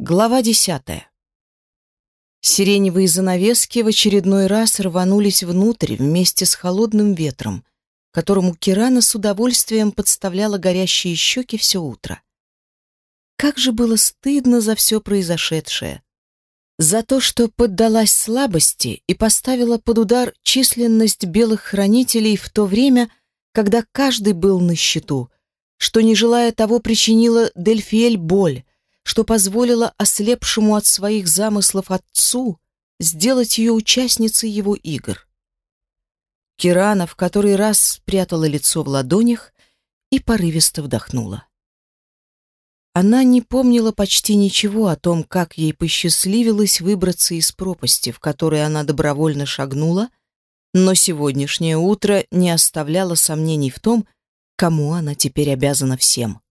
Глава десятая. Сиреневые занавески в очередной раз рванулись внутрь вместе с холодным ветром, которому Кирана с удовольствием подставляла горящие щеки все утро. Как же было стыдно за все произошедшее. За то, что поддалась слабости и поставила под удар численность белых хранителей в то время, когда каждый был на счету, что, не желая того, причинила Дельфиэль боль, что позволило ослепшему от своих замыслов отцу сделать ее участницей его игр. Кирана в который раз спрятала лицо в ладонях и порывисто вдохнула. Она не помнила почти ничего о том, как ей посчастливилось выбраться из пропасти, в которой она добровольно шагнула, но сегодняшнее утро не оставляло сомнений в том, кому она теперь обязана всем.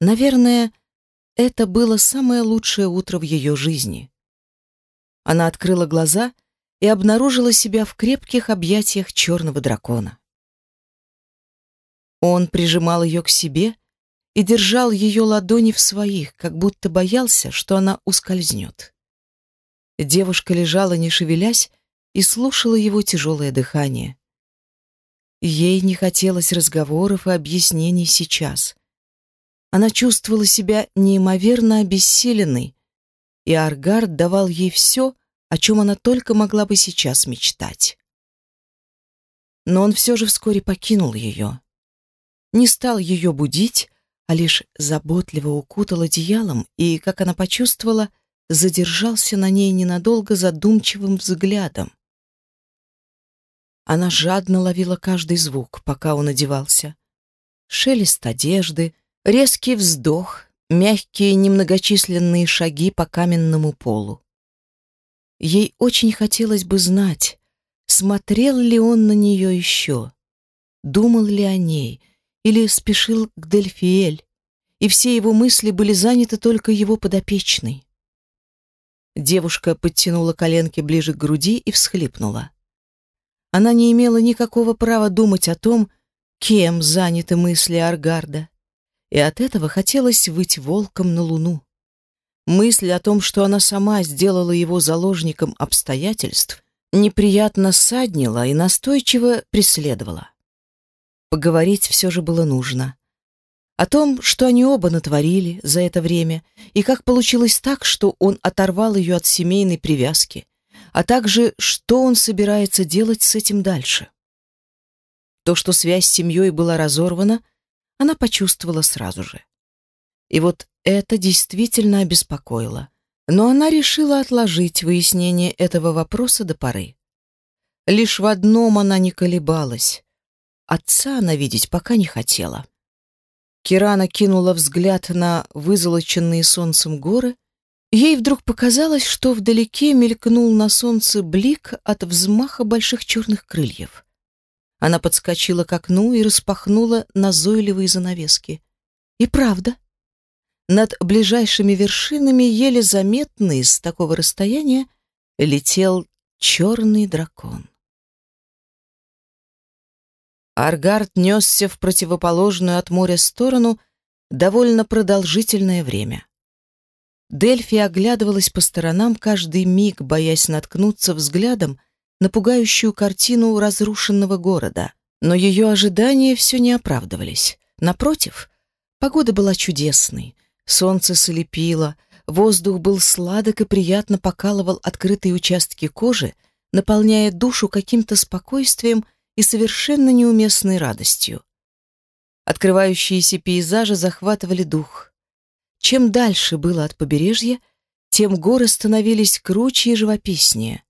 Наверное, это было самое лучшее утро в ее жизни. Она открыла глаза и обнаружила себя в крепких объятиях черного дракона. Он прижимал ее к себе и держал ее ладони в своих, как будто боялся, что она ускользнет. Девушка лежала, не шевелясь, и слушала его тяжелое дыхание. Ей не хотелось разговоров и объяснений сейчас. Она чувствовала себя неимоверно обессиленной, и Аргард давал ей все, о чем она только могла бы сейчас мечтать. Но он все же вскоре покинул ее. Не стал ее будить, а лишь заботливо укутал одеялом и, как она почувствовала, задержался на ней ненадолго задумчивым взглядом. Она жадно ловила каждый звук, пока он одевался. Шелест одежды, Резкий вздох, мягкие немногочисленные шаги по каменному полу. Ей очень хотелось бы знать, смотрел ли он на нее еще, думал ли о ней, или спешил к Дельфиэль, и все его мысли были заняты только его подопечной. Девушка подтянула коленки ближе к груди и всхлипнула. Она не имела никакого права думать о том, кем заняты мысли Аргарда и от этого хотелось выйти волком на луну. Мысль о том, что она сама сделала его заложником обстоятельств, неприятно саднила и настойчиво преследовала. Поговорить все же было нужно. О том, что они оба натворили за это время, и как получилось так, что он оторвал ее от семейной привязки, а также, что он собирается делать с этим дальше. То, что связь с семьей была разорвана, она почувствовала сразу же. И вот это действительно обеспокоило. Но она решила отложить выяснение этого вопроса до поры. Лишь в одном она не колебалась. Отца она видеть пока не хотела. Кирана кинула взгляд на вызолоченные солнцем горы. Ей вдруг показалось, что вдалеке мелькнул на солнце блик от взмаха больших черных крыльев. Она подскочила к окну и распахнула назойливые занавески. И правда, над ближайшими вершинами, еле заметный с такого расстояния, летел черный дракон. Аргард несся в противоположную от моря сторону довольно продолжительное время. Дельфи оглядывалась по сторонам каждый миг, боясь наткнуться взглядом на пугающую картину разрушенного города, но ее ожидания все не оправдывались. Напротив, погода была чудесной, солнце слепило, воздух был сладок и приятно покалывал открытые участки кожи, наполняя душу каким-то спокойствием и совершенно неуместной радостью. Открывающиеся пейзажи захватывали дух. Чем дальше было от побережья, тем горы становились круче и живописнее.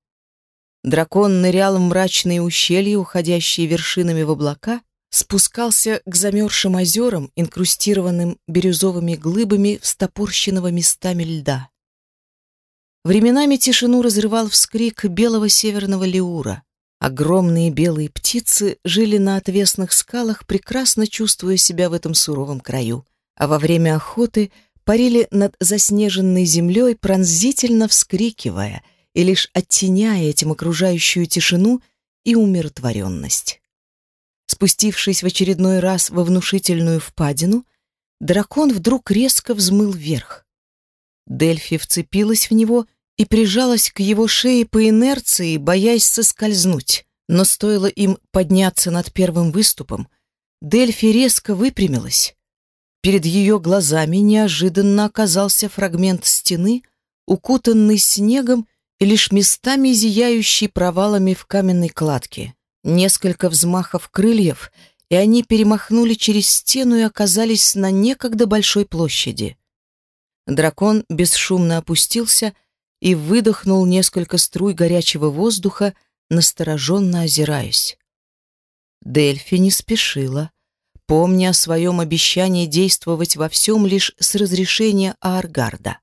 Дракон нырял в мрачные ущелья, уходящие вершинами в облака, спускался к замерзшим озерам, инкрустированным бирюзовыми глыбами встопорщенного местами льда. Временами тишину разрывал вскрик белого северного леура. Огромные белые птицы жили на отвесных скалах, прекрасно чувствуя себя в этом суровом краю, а во время охоты парили над заснеженной землей, пронзительно вскрикивая — и лишь оттеняя этим окружающую тишину и умиротворенность. Спустившись в очередной раз во внушительную впадину, дракон вдруг резко взмыл вверх. Дельфи вцепилась в него и прижалась к его шее по инерции, боясь соскользнуть. Но стоило им подняться над первым выступом, Дельфи резко выпрямилась. Перед ее глазами неожиданно оказался фрагмент стены, укутанный снегом и лишь местами зияющий провалами в каменной кладке. Несколько взмахов крыльев, и они перемахнули через стену и оказались на некогда большой площади. Дракон бесшумно опустился и выдохнул несколько струй горячего воздуха, настороженно озираясь. Дельфи не спешила, помня о своем обещании действовать во всем лишь с разрешения Ааргарда.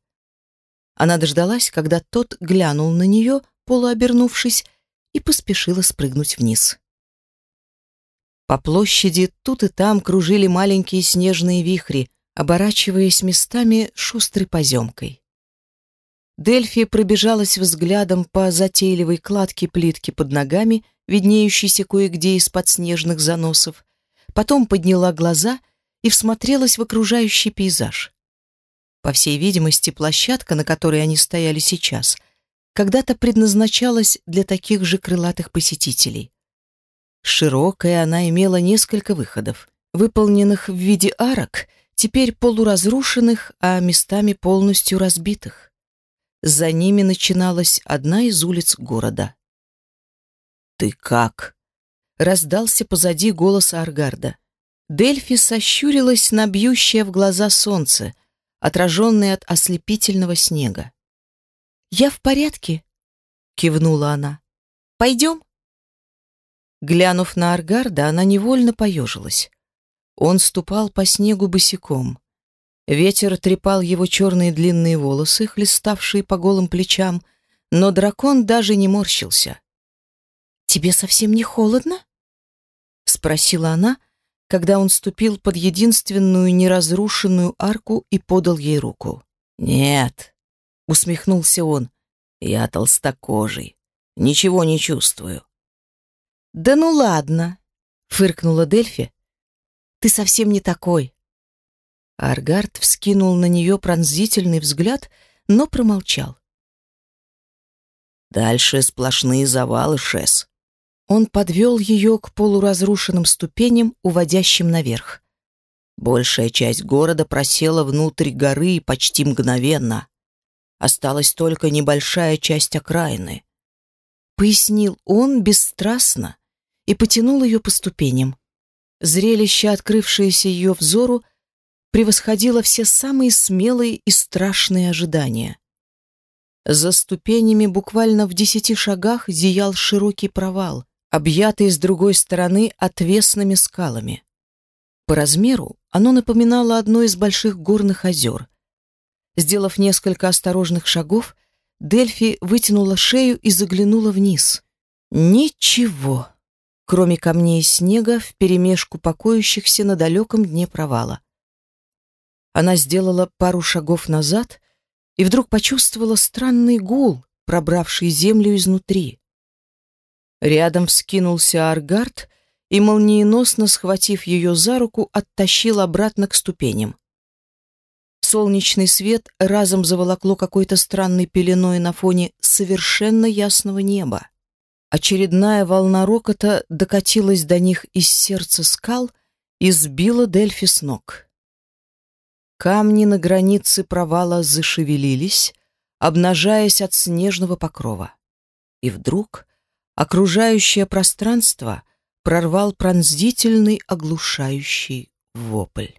Она дождалась, когда тот глянул на нее, полуобернувшись, и поспешила спрыгнуть вниз. По площади тут и там кружили маленькие снежные вихри, оборачиваясь местами шустрой поземкой. Дельфи пробежалась взглядом по затейливой кладке плитки под ногами, виднеющейся кое-где из-под снежных заносов, потом подняла глаза и всмотрелась в окружающий пейзаж. По всей видимости, площадка, на которой они стояли сейчас, когда-то предназначалась для таких же крылатых посетителей. Широкая она имела несколько выходов, выполненных в виде арок, теперь полуразрушенных, а местами полностью разбитых. За ними начиналась одна из улиц города. «Ты как?» — раздался позади голос Аргарда. Дельфи сощурилась на бьющее в глаза солнце — отраженный от ослепительного снега. «Я в порядке», — кивнула она. «Пойдем?» Глянув на Аргарда, она невольно поежилась. Он ступал по снегу босиком. Ветер трепал его черные длинные волосы, хлеставшие по голым плечам, но дракон даже не морщился. «Тебе совсем не холодно?» — спросила она, когда он ступил под единственную неразрушенную арку и подал ей руку. «Нет», — усмехнулся он, — «я толстокожий, ничего не чувствую». «Да ну ладно», — фыркнула Дельфи, — «ты совсем не такой». Аргард вскинул на нее пронзительный взгляд, но промолчал. «Дальше сплошные завалы, Шес», он подвел ее к полуразрушенным ступеням, уводящим наверх. Большая часть города просела внутрь горы почти мгновенно. Осталась только небольшая часть окраины. Пояснил он бесстрастно и потянул ее по ступеням. Зрелище, открывшееся ее взору, превосходило все самые смелые и страшные ожидания. За ступенями буквально в десяти шагах зиял широкий провал, объятый с другой стороны отвесными скалами. По размеру оно напоминало одно из больших горных озер. Сделав несколько осторожных шагов, Дельфи вытянула шею и заглянула вниз. Ничего, кроме камней и снега вперемешку покоящихся на далеком дне провала. Она сделала пару шагов назад и вдруг почувствовала странный гул, пробравший землю изнутри. Рядом вскинулся Аргард и, молниеносно схватив ее за руку, оттащил обратно к ступеням. Солнечный свет разом заволокло какой-то странной пеленой на фоне совершенно ясного неба. Очередная волна рокота докатилась до них из сердца скал и сбила Дельфи с ног. Камни на границе провала зашевелились, обнажаясь от снежного покрова. И вдруг Окружающее пространство прорвал пронзительный оглушающий вопль.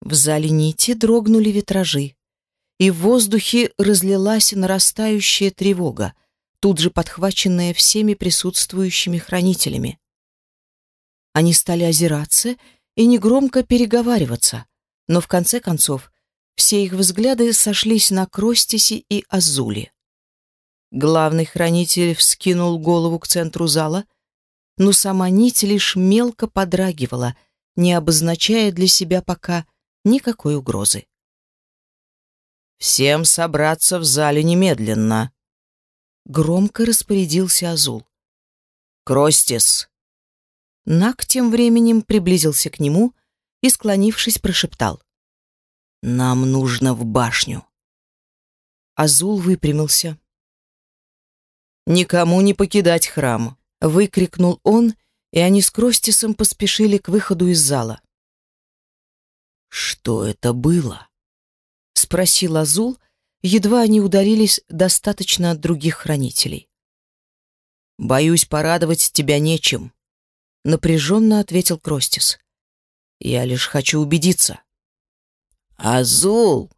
В зале нити дрогнули витражи, и в воздухе разлилась нарастающая тревога, тут же подхваченная всеми присутствующими хранителями. Они стали озираться и негромко переговариваться, но в конце концов все их взгляды сошлись на Кростисе и Азуле. Главный хранитель вскинул голову к центру зала, но сама нить лишь мелко подрагивала, не обозначая для себя пока никакой угрозы. «Всем собраться в зале немедленно!» Громко распорядился Азул. «Кростис!» Нак тем временем приблизился к нему и, склонившись, прошептал. Нам нужно в башню. Азул выпрямился. «Никому не покидать храм!» — выкрикнул он, и они с Кростисом поспешили к выходу из зала. «Что это было?» — спросил Азул, едва они удалились достаточно от других хранителей. «Боюсь, порадовать тебя нечем», — напряженно ответил Кростис. «Я лишь хочу убедиться». «Азул!»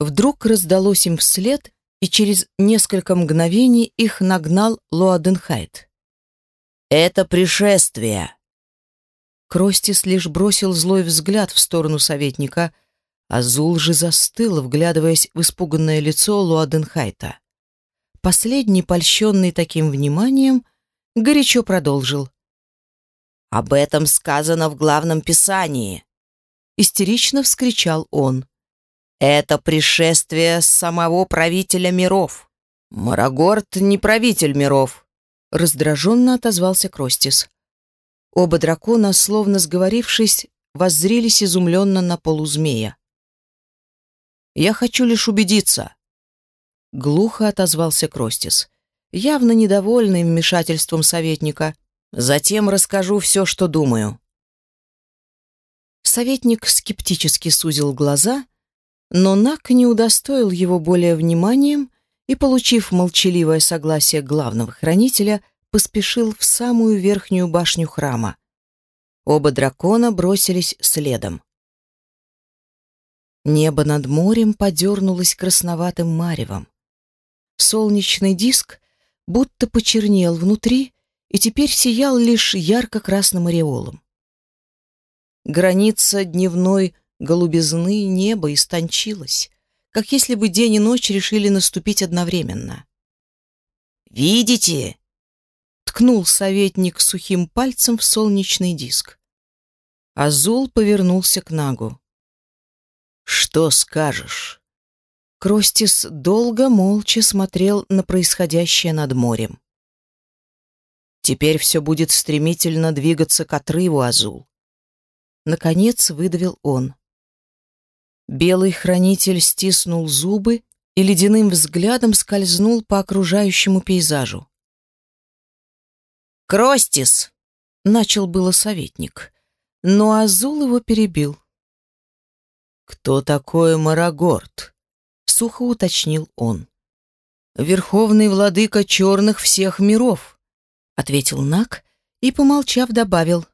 Вдруг раздалось им вслед, и через несколько мгновений их нагнал Лоаденхайт. «Это пришествие!» Кростис лишь бросил злой взгляд в сторону советника, Азул же застыл, вглядываясь в испуганное лицо Луаденхайта. Последний, польщенный таким вниманием, горячо продолжил. «Об этом сказано в главном писании!» Истерично вскричал он. «Это пришествие самого правителя миров!» «Марагорд не правитель миров!» Раздраженно отозвался Кростис. Оба дракона, словно сговорившись, воззрелись изумленно на полузмея. «Я хочу лишь убедиться», — глухо отозвался Кростис, явно недовольный вмешательством советника. «Затем расскажу все, что думаю». Советник скептически сузил глаза, но Нак не удостоил его более вниманием и, получив молчаливое согласие главного хранителя, поспешил в самую верхнюю башню храма. Оба дракона бросились следом. Небо над морем подернулось красноватым маревом. Солнечный диск будто почернел внутри и теперь сиял лишь ярко-красным ореолом. Граница дневной голубизны неба истончилась, как если бы день и ночь решили наступить одновременно. «Видите?» — ткнул советник сухим пальцем в солнечный диск. Азул повернулся к Нагу. «Что скажешь?» Кростис долго молча смотрел на происходящее над морем. «Теперь все будет стремительно двигаться к отрыву, Азул. Наконец выдавил он. Белый хранитель стиснул зубы и ледяным взглядом скользнул по окружающему пейзажу. «Кростис!» — начал было советник, но Азул его перебил. «Кто такой Марагорд?» — сухо уточнил он. «Верховный владыка черных всех миров», — ответил Нак и, помолчав, добавил.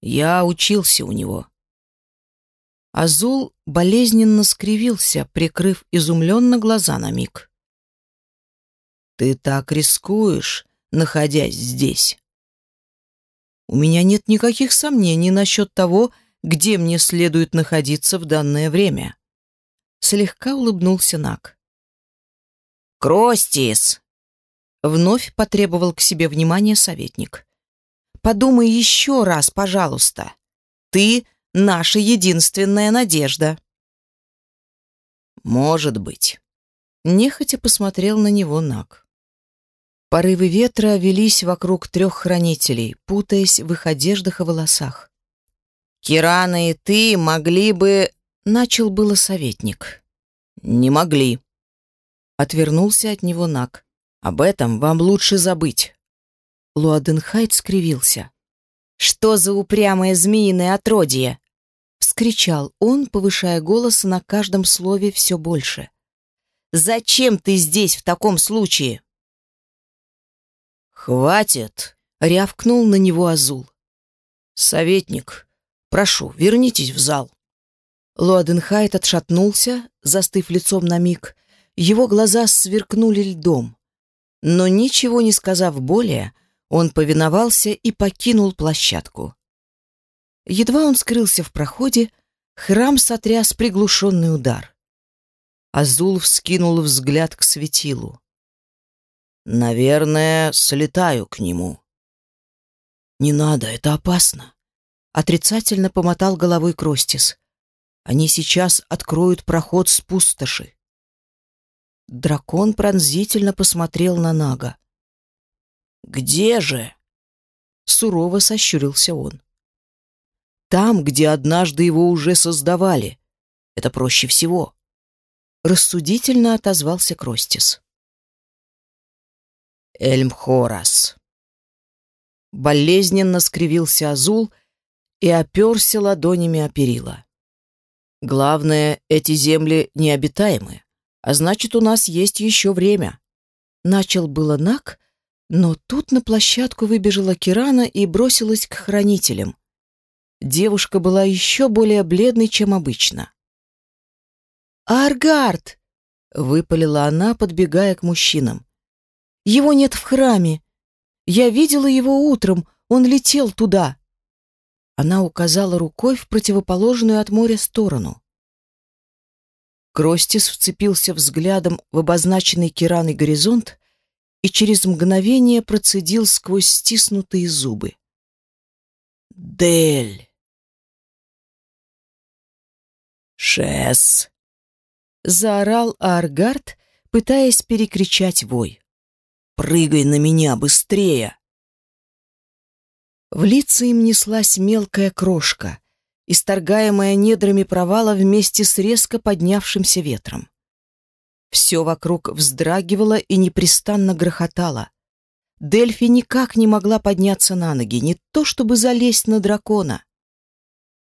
Я учился у него. Азул болезненно скривился, прикрыв изумленно глаза на миг. «Ты так рискуешь, находясь здесь?» «У меня нет никаких сомнений насчет того, где мне следует находиться в данное время». Слегка улыбнулся Нак. «Кростис!» Вновь потребовал к себе внимания советник. Подумай еще раз, пожалуйста. Ты наша единственная надежда. Может быть. Нехотя посмотрел на него Нак. Порывы ветра велись вокруг трех хранителей, путаясь в их одеждах и волосах. «Кирана и ты могли бы...» — начал было советник. «Не могли». Отвернулся от него Нак. «Об этом вам лучше забыть. Луаденхайт скривился. «Что за упрямое змеиное отродье?» — вскричал он, повышая голос на каждом слове все больше. «Зачем ты здесь в таком случае?» «Хватит!» — рявкнул на него Азул. «Советник, прошу, вернитесь в зал». Луаденхайт отшатнулся, застыв лицом на миг. Его глаза сверкнули льдом. Но ничего не сказав более, — он повиновался и покинул площадку. Едва он скрылся в проходе, храм сотряс приглушенный удар. Азул вскинул взгляд к светилу. «Наверное, слетаю к нему». «Не надо, это опасно», — отрицательно помотал головой Кростис. «Они сейчас откроют проход с пустоши». Дракон пронзительно посмотрел на Нага. «Где же?» Сурово сощурился он. «Там, где однажды его уже создавали», Это проще всего. Рассудительно отозвался Кростис. Эльмхорас. Болезненно скривился Азул и оперся ладонями о перила. Главное, эти земли необитаемы, а значит, у нас есть еще время. Начал было Нак, но тут на площадку выбежала Кирана и бросилась к хранителям. Девушка была еще более бледной, чем обычно. «Аргард!» — выпалила она, подбегая к мужчинам. «Его нет в храме. Я видела его утром, он летел туда». Она указала рукой в противоположную от моря сторону. Кростис вцепился взглядом в обозначенный Кираной горизонт и через мгновение процедил сквозь стиснутые зубы. «Дель!» «Шес!» — заорал Аргард, пытаясь перекричать вой. «Прыгай на меня быстрее!» В лица им неслась мелкая крошка, исторгаемая недрами провала вместе с резко поднявшимся ветром. Все вокруг вздрагивало и непрестанно грохотало. Дельфи никак не могла подняться на ноги, не то чтобы залезть на дракона.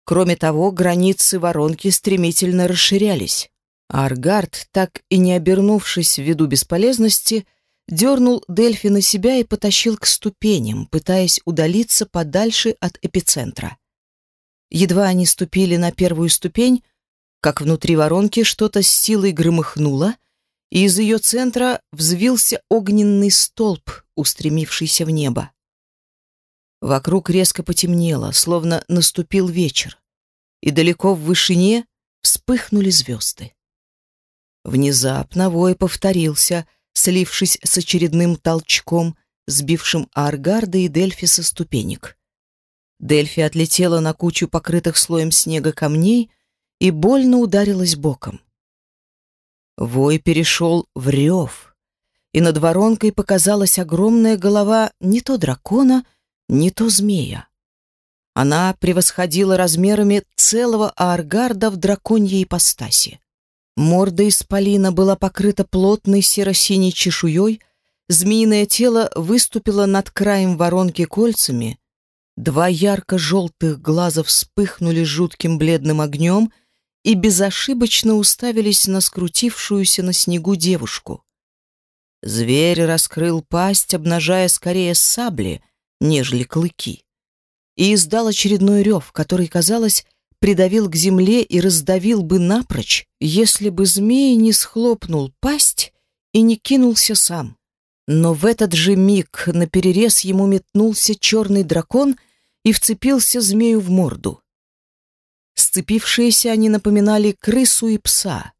Кроме того, границы воронки стремительно расширялись. А Аргард, так и не обернувшись ввиду бесполезности, дернул Дельфи на себя и потащил к ступеням, пытаясь удалиться подальше от эпицентра. Едва они ступили на первую ступень, как внутри воронки что-то с силой громыхнуло, и из ее центра взвился огненный столб, устремившийся в небо. Вокруг резко потемнело, словно наступил вечер, и далеко в вышине вспыхнули звезды. Внезапно вой повторился, слившись с очередным толчком, сбившим Аргарда и Дельфи со ступенек. Дельфи отлетела на кучу покрытых слоем снега камней и больно ударилась боком. Вой перешел в рев, и над воронкой показалась огромная голова не то дракона, не то змея. Она превосходила размерами целого Ааргарда в драконьей ипостаси. Морда исполина была покрыта плотной серо-синей чешуей, змеиное тело выступило над краем воронки кольцами, Два ярко-желтых глаза вспыхнули жутким бледным огнем и безошибочно уставились на скрутившуюся на снегу девушку. Зверь раскрыл пасть, обнажая скорее сабли, нежели клыки, и издал очередной рев, который, казалось, придавил к земле и раздавил бы напрочь, если бы змей не схлопнул пасть и не кинулся сам. Но в этот же миг на перерез ему метнулся черный дракон — и вцепился змею в морду. Сцепившиеся они напоминали крысу и пса.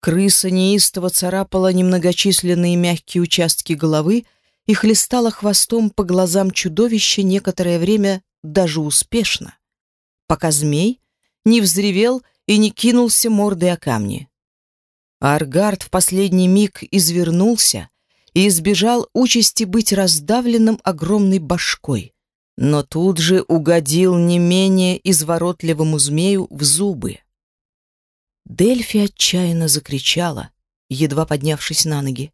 Крыса неистово царапала немногочисленные мягкие участки головы и хлестала хвостом по глазам чудовища некоторое время даже успешно, пока змей не взревел и не кинулся мордой о камни. Аргард в последний миг извернулся и избежал участи быть раздавленным огромной башкой но тут же угодил не менее изворотливому змею в зубы. Дельфи отчаянно закричала, едва поднявшись на ноги.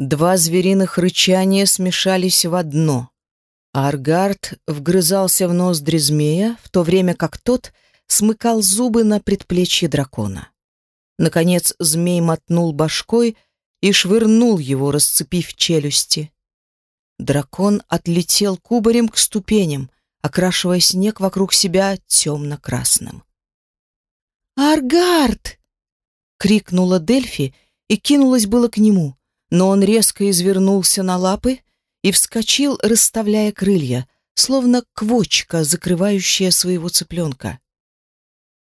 Два звериных рычания смешались в одно. Аргард вгрызался в ноздри змея, в то время как тот смыкал зубы на предплечье дракона. Наконец змей мотнул башкой и швырнул его, расцепив челюсти. Дракон отлетел кубарем к ступеням, окрашивая снег вокруг себя темно-красным. «Аргард!» — крикнула Дельфи и кинулась было к нему, но он резко извернулся на лапы и вскочил, расставляя крылья, словно квочка, закрывающая своего цыпленка.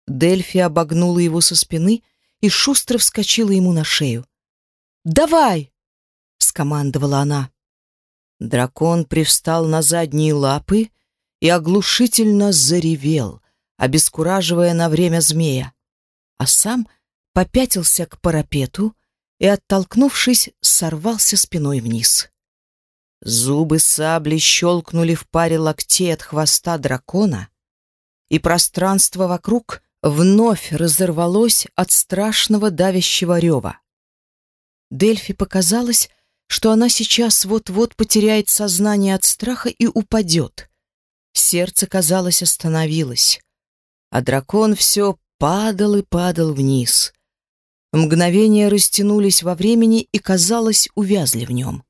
Дельфи обогнула его со спины и шустро вскочила ему на шею. «Давай!» — скомандовала она. Дракон привстал на задние лапы и оглушительно заревел, обескураживая на время змея, а сам попятился к парапету и, оттолкнувшись, сорвался спиной вниз. Зубы сабли щелкнули в паре локтей от хвоста дракона, и пространство вокруг вновь разорвалось от страшного давящего рева. Дельфи показалось, что она сейчас вот-вот потеряет сознание от страха и упадет. Сердце, казалось, остановилось, а дракон все падал и падал вниз. Мгновения растянулись во времени и, казалось, увязли в нем.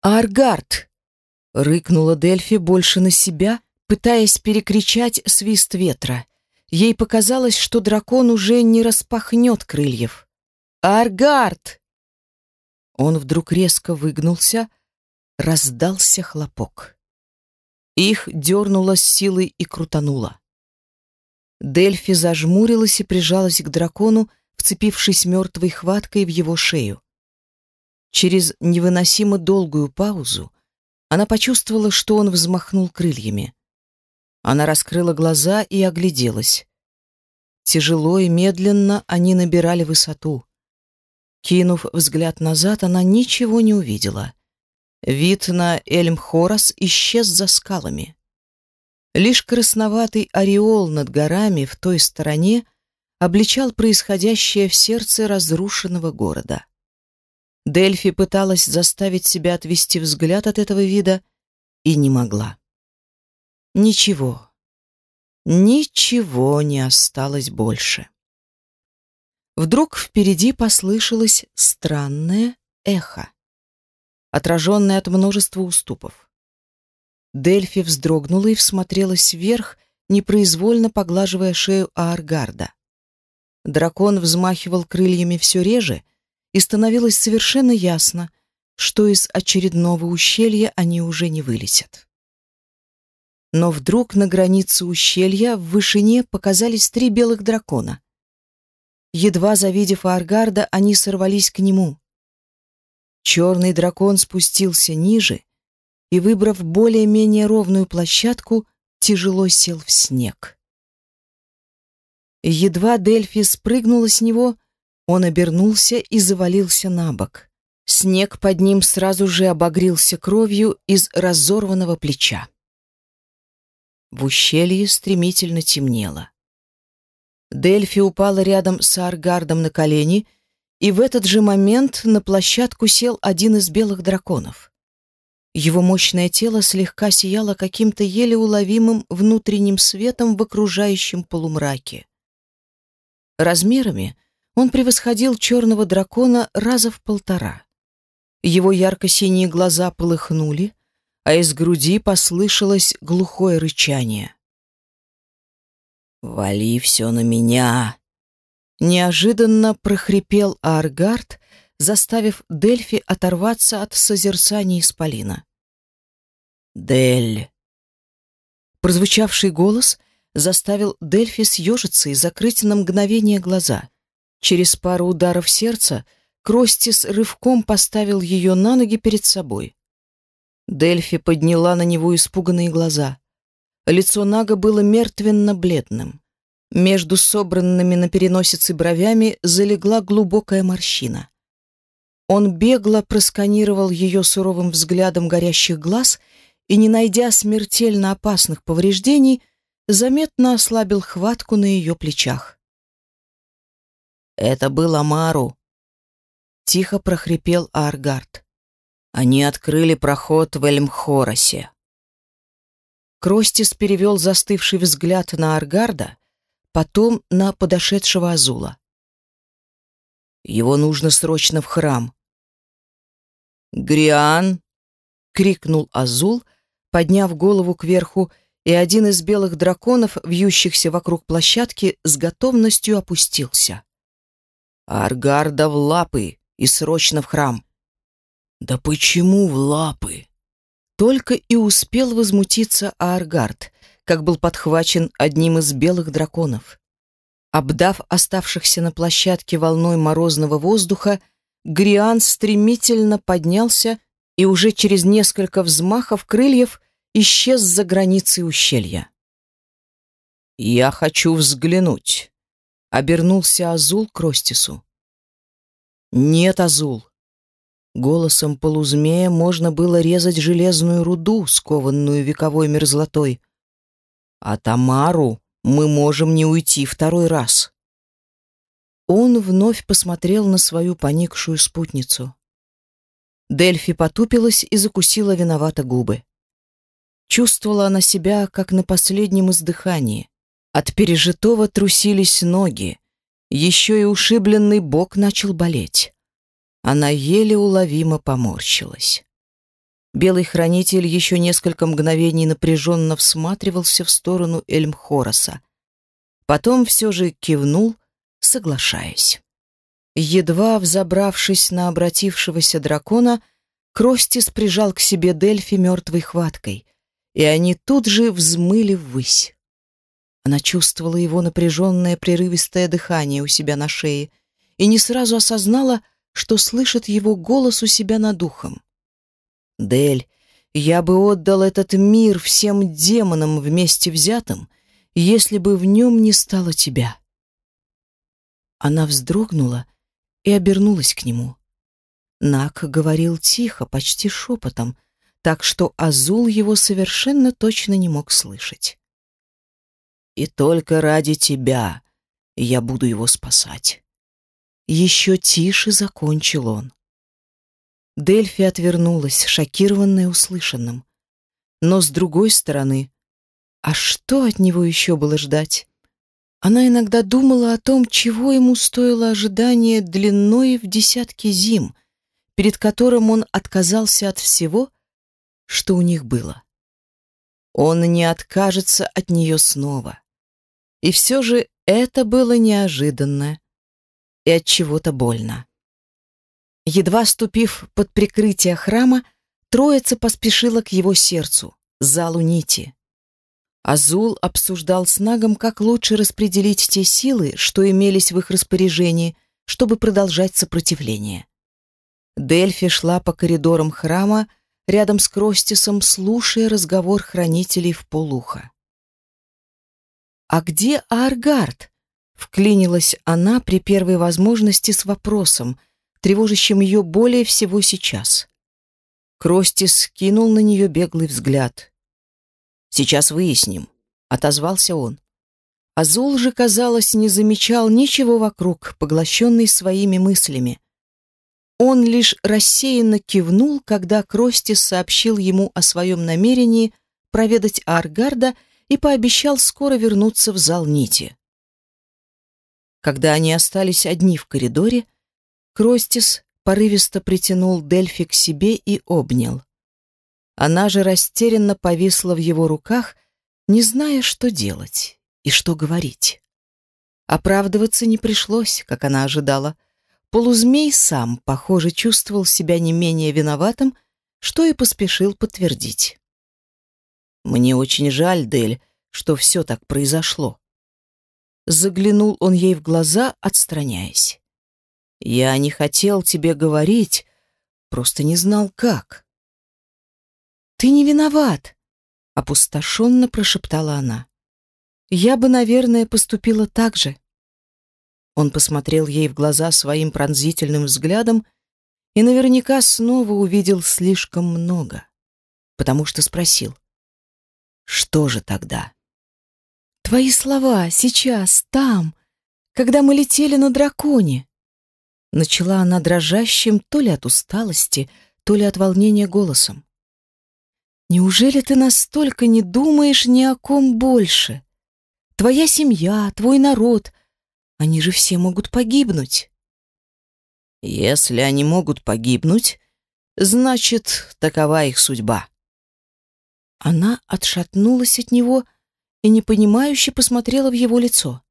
«Аргард!» — рыкнула Дельфи больше на себя, пытаясь перекричать свист ветра. Ей показалось, что дракон уже не распахнет крыльев. «Аргард!» Он вдруг резко выгнулся, раздался хлопок. Их дернуло с силой и крутануло. Дельфи зажмурилась и прижалась к дракону, вцепившись мертвой хваткой в его шею. Через невыносимо долгую паузу она почувствовала, что он взмахнул крыльями. Она раскрыла глаза и огляделась. Тяжело и медленно они набирали высоту. Кинув взгляд назад, она ничего не увидела. Вид на Эльмхорас исчез за скалами. Лишь красноватый ореол над горами в той стороне обличал происходящее в сердце разрушенного города. Дельфи пыталась заставить себя отвести взгляд от этого вида и не могла. Ничего, ничего не осталось больше. Вдруг впереди послышалось странное эхо, отраженное от множества уступов. Дельфи вздрогнула и всмотрелась вверх, непроизвольно поглаживая шею Ааргарда. Дракон взмахивал крыльями все реже, и становилось совершенно ясно, что из очередного ущелья они уже не вылетят. Но вдруг на границе ущелья в вышине показались три белых дракона. Едва завидев Аргарда, они сорвались к нему. Черный дракон спустился ниже и, выбрав более-менее ровную площадку, тяжело сел в снег. Едва Дельфи спрыгнула с него, он обернулся и завалился на бок. Снег под ним сразу же обогрелся кровью из разорванного плеча. В ущелье стремительно темнело. Дельфи упала рядом с Аргардом на колени, и в этот же момент на площадку сел один из белых драконов. Его мощное тело слегка сияло каким-то еле уловимым внутренним светом в окружающем полумраке. Размерами он превосходил черного дракона раза в полтора. Его ярко-синие глаза полыхнули, а из груди послышалось глухое рычание. «Вали все на меня!» Неожиданно прохрипел Аргард, заставив Дельфи оторваться от созерцания исполина. «Дель!» Прозвучавший голос заставил Дельфи съежиться и закрыть на мгновение глаза. Через пару ударов сердца Кростис рывком поставил ее на ноги перед собой. Дельфи подняла на него испуганные глаза. Лицо Нага было мертвенно-бледным. Между собранными на переносице бровями залегла глубокая морщина. Он бегло просканировал ее суровым взглядом горящих глаз и, не найдя смертельно опасных повреждений, заметно ослабил хватку на ее плечах. «Это был Амару», — тихо прохрипел Аргард. «Они открыли проход в Эльмхоросе. Кростис перевел застывший взгляд на Аргарда, потом на подошедшего Азула. «Его нужно срочно в храм». «Гриан!» — крикнул Азул, подняв голову кверху, и один из белых драконов, вьющихся вокруг площадки, с готовностью опустился. «Аргарда в лапы и срочно в храм!» «Да почему в лапы?» Только и успел возмутиться Ааргард, как был подхвачен одним из белых драконов. Обдав оставшихся на площадке волной морозного воздуха, Гриан стремительно поднялся и уже через несколько взмахов крыльев исчез за границей ущелья. «Я хочу взглянуть», — обернулся Азул к Ростису. «Нет, Азул, Голосом полузмея можно было резать железную руду, скованную вековой мерзлотой. А Тамару Мы можем не уйти второй раз. Он вновь посмотрел на свою поникшую спутницу. Дельфи потупилась и закусила виновато губы. Чувствовала она себя, как на последнем издыхании. От пережитого трусились ноги. Еще и ушибленный бок начал болеть. Она еле уловимо поморщилась. Белый хранитель еще несколько мгновений напряженно всматривался в сторону Эльмхороса. Потом все же кивнул, соглашаясь. Едва взобравшись на обратившегося дракона, Кростис прижал к себе Дельфи мертвой хваткой, и они тут же взмыли ввысь. Она чувствовала его напряженное прерывистое дыхание у себя на шее и не сразу осознала, что слышит его голос у себя над духом. «Дель, я бы отдал этот мир всем демонам вместе взятым, если бы в нем не стало тебя». Она вздрогнула и обернулась к нему. Нак говорил тихо, почти шепотом, так что Азул его совершенно точно не мог слышать. «И только ради тебя я буду его спасать». Еще тише закончил он. Дельфи отвернулась, шокированная услышанным. Но с другой стороны, а что от него еще было ждать? Она иногда думала о том, чего ему стоило ожидание длиной в десятки зим, перед которым он отказался от всего, что у них было. Он не откажется от нее снова. И все же это было неожиданно и от чего-то больно. Едва ступив под прикрытие храма, троица поспешила к его сердцу, залу нити. Азул обсуждал с Нагом, как лучше распределить те силы, что имелись в их распоряжении, чтобы продолжать сопротивление. Дельфи шла по коридорам храма рядом с Кростисом, слушая разговор хранителей в полухо. «А где Аргард?» — вклинилась она при первой возможности с вопросом, тревожащим ее более всего сейчас. Кростис скинул на нее беглый взгляд — Сейчас выясним, отозвался он. Азул же, казалось, не замечал ничего вокруг, поглощенный своими мыслями. Он лишь рассеянно кивнул, когда Кростис сообщил ему о своем намерении проведать Аргарда и пообещал скоро вернуться в зал нити. Когда они остались одни в коридоре, Кростис порывисто притянул Дельфи к себе и обнял. Она же растерянно повисла в его руках, не зная, что делать и что говорить. Оправдываться не пришлось, как она ожидала. Полузмей сам, похоже, чувствовал себя не менее виноватым, что и поспешил подтвердить. «Мне очень жаль, Дель, что все так произошло». Заглянул он ей в глаза, отстраняясь. «Я не хотел тебе говорить, просто не знал, как». «Ты не виноват!» — опустошенно прошептала она. «Я бы, наверное, поступила так же». Он посмотрел ей в глаза своим пронзительным взглядом и наверняка снова увидел слишком много, потому что спросил, «Что же тогда?» «Твои слова сейчас, там, когда мы летели на драконе», начала она дрожащим то ли от усталости, то ли от волнения голосом. Неужели ты настолько не думаешь ни о ком больше? Твоя семья, твой народ, они же все могут погибнуть. Если они могут погибнуть, значит, такова их судьба. Она отшатнулась от него и непонимающе посмотрела в его лицо.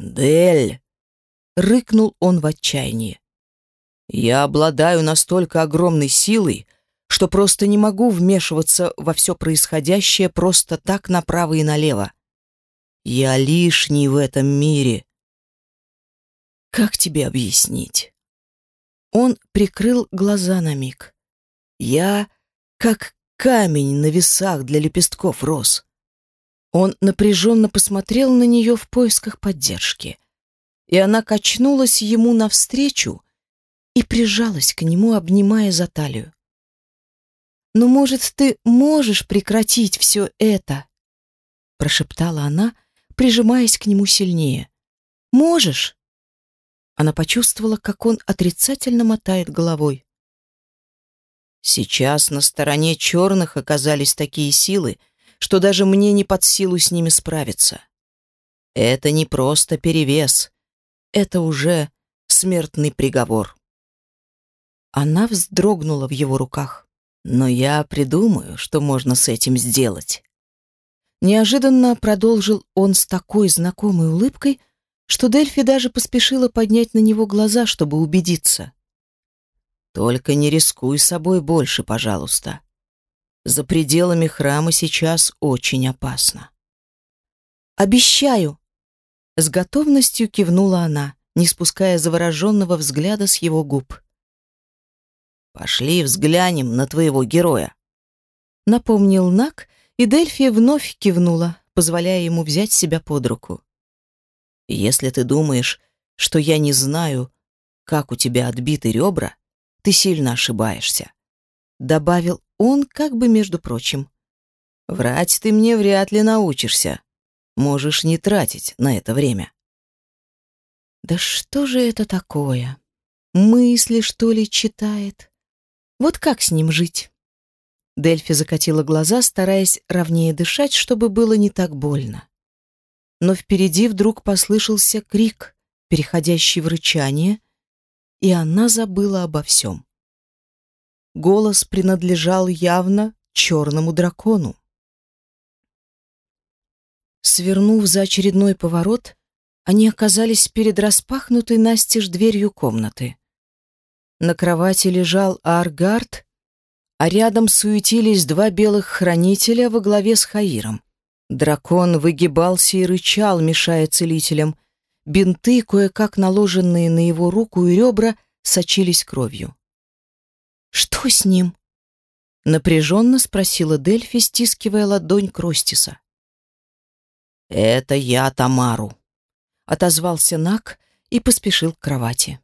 «Дель!» — рыкнул он в отчаянии. «Я обладаю настолько огромной силой, что просто не могу вмешиваться во все происходящее просто так направо и налево. Я лишний в этом мире. Как тебе объяснить? Он прикрыл глаза на миг. Я как камень на весах для лепестков роз. Он напряженно посмотрел на нее в поисках поддержки, и она качнулась ему навстречу и прижалась к нему, обнимая за талию. «Ну, может, ты можешь прекратить все это?» прошептала она, прижимаясь к нему сильнее. «Можешь!» Она почувствовала, как он отрицательно мотает головой. Сейчас на стороне черных оказались такие силы, что даже мне не под силу с ними справиться. Это не просто перевес, это уже смертный приговор. Она вздрогнула в его руках. Но я придумаю, что можно с этим сделать. Неожиданно продолжил он с такой знакомой улыбкой, что Дельфи даже поспешила поднять на него глаза, чтобы убедиться. Только не рискуй собой больше, пожалуйста. За пределами храма сейчас очень опасно. Обещаю, с готовностью кивнула она, не спуская завороженного взгляда с его губ. Пошли взглянем на твоего героя. Напомнил Нак, и Дельфия вновь кивнула, позволяя ему взять себя под руку. Если ты думаешь, что я не знаю, как у тебя отбиты ребра, ты сильно ошибаешься. Добавил он, как бы между прочим. Врать ты мне вряд ли научишься. Можешь не тратить на это время. Да что же это такое? Мысли, что ли, читает? Вот как с ним жить? Дельфи закатила глаза, стараясь ровнее дышать, чтобы было не так больно. Но впереди вдруг послышался крик, переходящий в рычание, и она забыла обо всем. Голос принадлежал явно черному дракону. Свернув за очередной поворот, они оказались перед распахнутой настежь дверью комнаты. На кровати лежал Аргард, а рядом суетились два белых хранителя во главе с Хаиром. Дракон выгибался и рычал, мешая целителям. Бинты, кое-как наложенные на его руку и ребра, сочились кровью. «Что с ним?» — напряженно спросила Дельфи, стискивая ладонь Кростиса. «Это я, Тамару», — отозвался Нак и поспешил к кровати.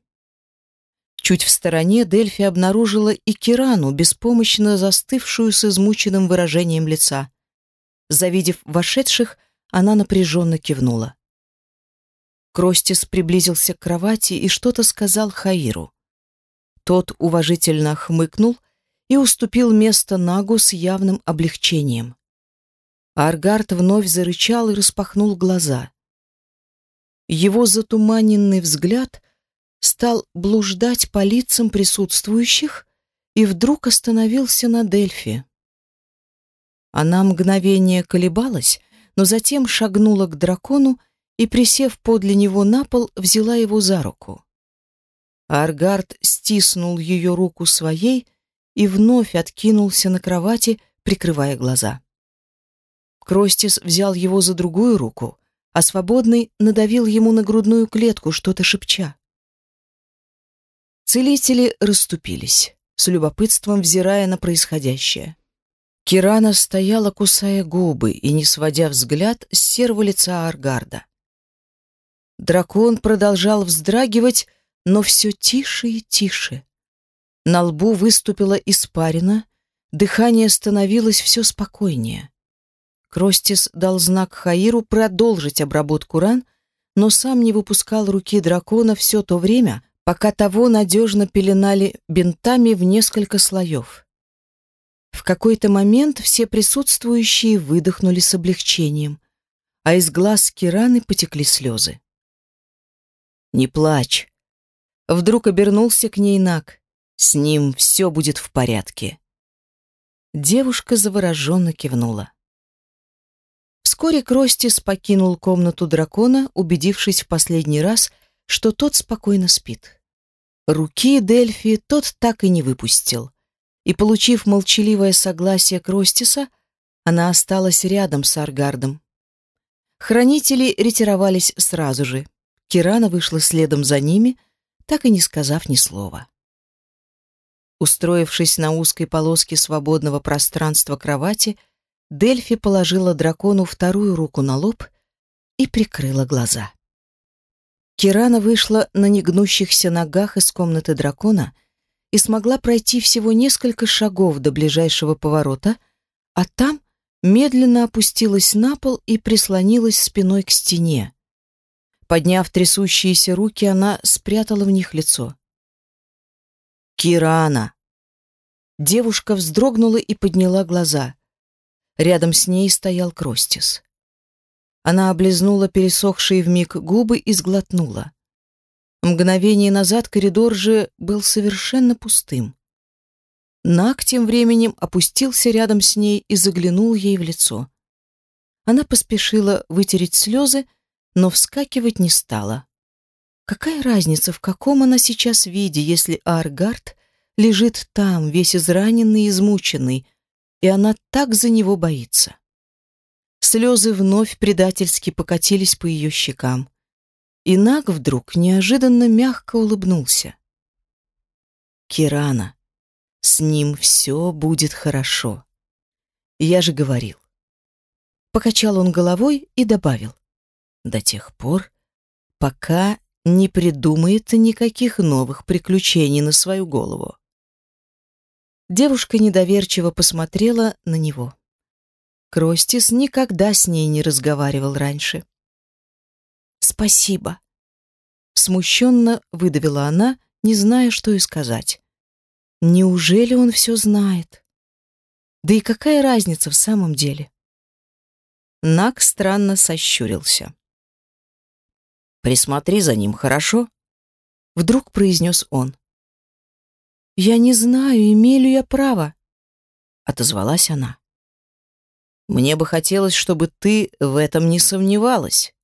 Чуть в стороне Дельфи обнаружила и Кирану, беспомощно застывшую с измученным выражением лица. Завидев вошедших, она напряженно кивнула. Кростис приблизился к кровати и что-то сказал Хаиру. Тот уважительно хмыкнул и уступил место Нагу с явным облегчением. Аргард вновь зарычал и распахнул глаза. Его затуманенный взгляд стал блуждать по лицам присутствующих и вдруг остановился на Дельфи. Она мгновение колебалась, но затем шагнула к дракону и, присев подле него на пол, взяла его за руку. Аргард стиснул ее руку своей и вновь откинулся на кровати, прикрывая глаза. Кростис взял его за другую руку, а свободный надавил ему на грудную клетку, что-то шепча. Целители расступились, с любопытством взирая на происходящее. Кирана стояла, кусая губы и не сводя взгляд с серого лица Аргарда. Дракон продолжал вздрагивать, но все тише и тише. На лбу выступила испарина, дыхание становилось все спокойнее. Кростис дал знак Хаиру продолжить обработку ран, но сам не выпускал руки дракона все то время, пока того надежно пеленали бинтами в несколько слоев. В какой-то момент все присутствующие выдохнули с облегчением, а из глаз Кираны потекли слезы. «Не плачь!» Вдруг обернулся к ней Нак. «С ним все будет в порядке». Девушка завороженно кивнула. Вскоре Кростис покинул комнату дракона, убедившись в последний раз, что тот спокойно спит. Руки Дельфи тот так и не выпустил. И, получив молчаливое согласие Кростиса, она осталась рядом с Аргардом. Хранители ретировались сразу же. Кирана вышла следом за ними, так и не сказав ни слова. Устроившись на узкой полоске свободного пространства кровати, Дельфи положила дракону вторую руку на лоб и прикрыла глаза. Кирана вышла на негнущихся ногах из комнаты дракона и смогла пройти всего несколько шагов до ближайшего поворота, а там медленно опустилась на пол и прислонилась спиной к стене. Подняв трясущиеся руки, она спрятала в них лицо. «Кирана!» Девушка вздрогнула и подняла глаза. Рядом с ней стоял Кростис. Она облизнула пересохшие вмиг губы и сглотнула. Мгновение назад коридор же был совершенно пустым. Нак тем временем опустился рядом с ней и заглянул ей в лицо. Она поспешила вытереть слезы, но вскакивать не стала. Какая разница, в каком она сейчас виде, если Аргард лежит там, весь израненный и измученный, и она так за него боится? Слезы вновь предательски покатились по ее щекам. И Наг вдруг неожиданно мягко улыбнулся. «Кирана, с ним все будет хорошо. Я же говорил». Покачал он головой и добавил. «До тех пор, пока не придумает никаких новых приключений на свою голову». Девушка недоверчиво посмотрела на него. Кростис никогда с ней не разговаривал раньше. «Спасибо», — смущенно выдавила она, не зная, что и сказать. «Неужели он все знает? Да и какая разница в самом деле?» Нак странно сощурился. «Присмотри за ним, хорошо?» Вдруг произнес он. «Я не знаю, имею ли я право», — отозвалась она. «Мне бы хотелось, чтобы ты в этом не сомневалась».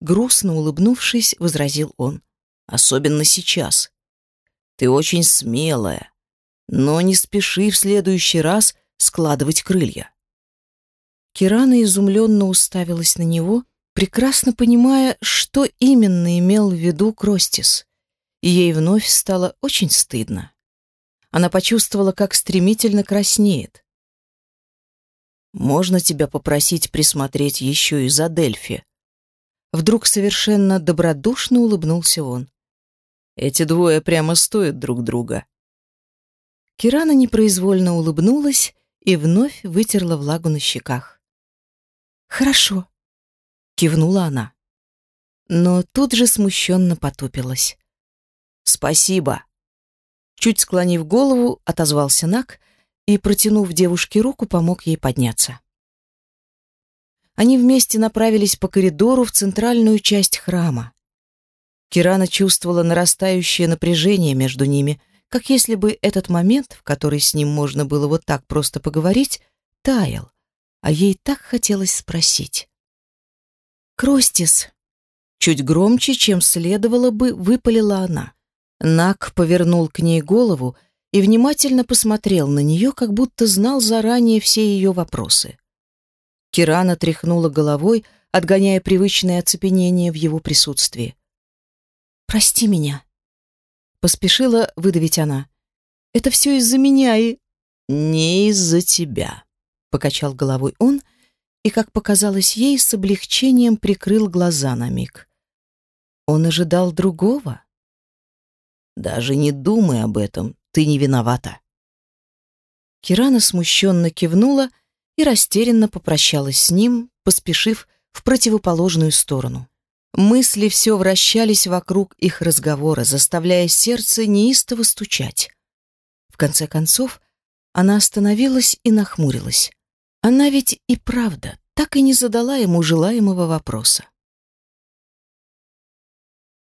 Грустно улыбнувшись, возразил он. «Особенно сейчас. Ты очень смелая, но не спеши в следующий раз складывать крылья». Кирана изумленно уставилась на него, прекрасно понимая, что именно имел в виду Кростис. Ей вновь стало очень стыдно. Она почувствовала, как стремительно краснеет. «Можно тебя попросить присмотреть еще и за Дельфи?» Вдруг совершенно добродушно улыбнулся он. Эти двое прямо стоят друг друга. Кирана непроизвольно улыбнулась и вновь вытерла влагу на щеках. «Хорошо», — кивнула она. Но тут же смущенно потупилась. «Спасибо», — чуть склонив голову, отозвался Нак и, протянув девушке руку, помог ей подняться. Они вместе направились по коридору в центральную часть храма. Кирана чувствовала нарастающее напряжение между ними, как если бы этот момент, в который с ним можно было вот так просто поговорить, таял, а ей так хотелось спросить. «Кростис!» Чуть громче, чем следовало бы, выпалила она. Нак повернул к ней голову и внимательно посмотрел на нее, как будто знал заранее все ее вопросы. Кирана тряхнула головой, отгоняя привычное оцепенение в его присутствии. «Прости меня», — поспешила выдавить она. «Это все из-за меня и...» «Не из-за тебя», — покачал головой он и, как показалось ей, с облегчением прикрыл глаза на миг. Он ожидал другого. «Даже не думай об этом, ты не виновата». Кирана смущенно кивнула и растерянно попрощалась с ним, поспешив в противоположную сторону. Мысли все вращались вокруг их разговора, заставляя сердце неистово стучать. В конце концов, она остановилась и нахмурилась. Она ведь и правда так и не задала ему желаемого вопроса.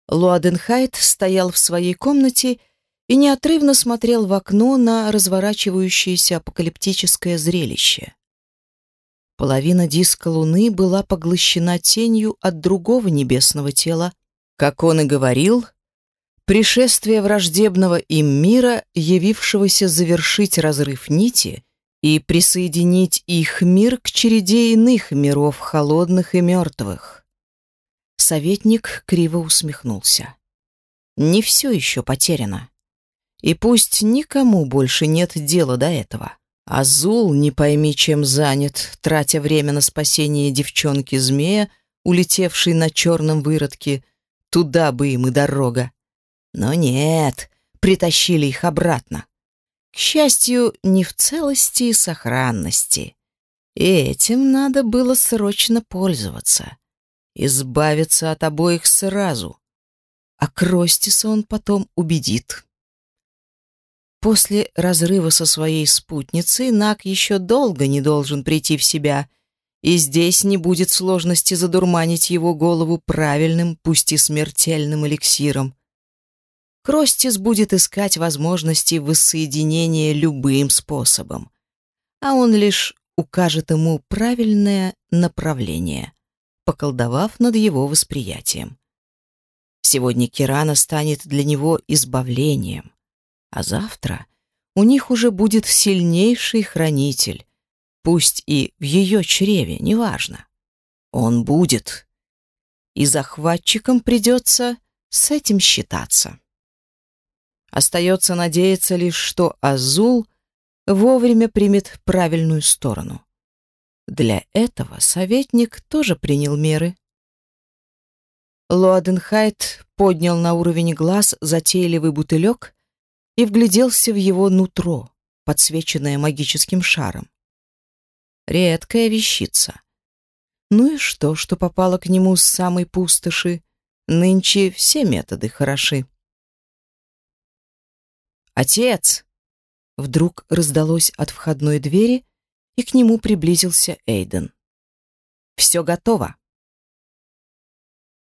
Луаденхайт стоял в своей комнате и неотрывно смотрел в окно на разворачивающееся апокалиптическое зрелище. Половина диска Луны была поглощена тенью от другого небесного тела. Как он и говорил, пришествие враждебного им мира, явившегося завершить разрыв нити и присоединить их мир к череде иных миров, холодных и мертвых. Советник криво усмехнулся. Не все еще потеряно. И пусть никому больше нет дела до этого. Азул, не пойми, чем занят, тратя время на спасение девчонки-змея, улетевшей на черном выродке, туда бы им и дорога. Но нет, притащили их обратно. К счастью, не в целости и сохранности. И этим надо было срочно пользоваться, избавиться от обоих сразу. А Кростиса он потом убедит. После разрыва со своей спутницей Нак еще долго не должен прийти в себя, и здесь не будет сложности задурманить его голову правильным, пусть и смертельным эликсиром. Кростис будет искать возможности воссоединения любым способом, а он лишь укажет ему правильное направление, поколдовав над его восприятием. Сегодня Кирана станет для него избавлением, а завтра у них уже будет сильнейший хранитель, пусть и в ее чреве, неважно. Он будет. И захватчикам придется с этим считаться. Остается надеяться лишь, что Азул вовремя примет правильную сторону. Для этого советник тоже принял меры. Луаденхайт поднял на уровень глаз затейливый бутылек и вгляделся в его нутро, подсвеченное магическим шаром. Редкая вещица. Ну и что, что попало к нему с самой пустоши? Нынче все методы хороши. «Отец!» Вдруг раздалось от входной двери, и к нему приблизился Эйден. «Все готово!»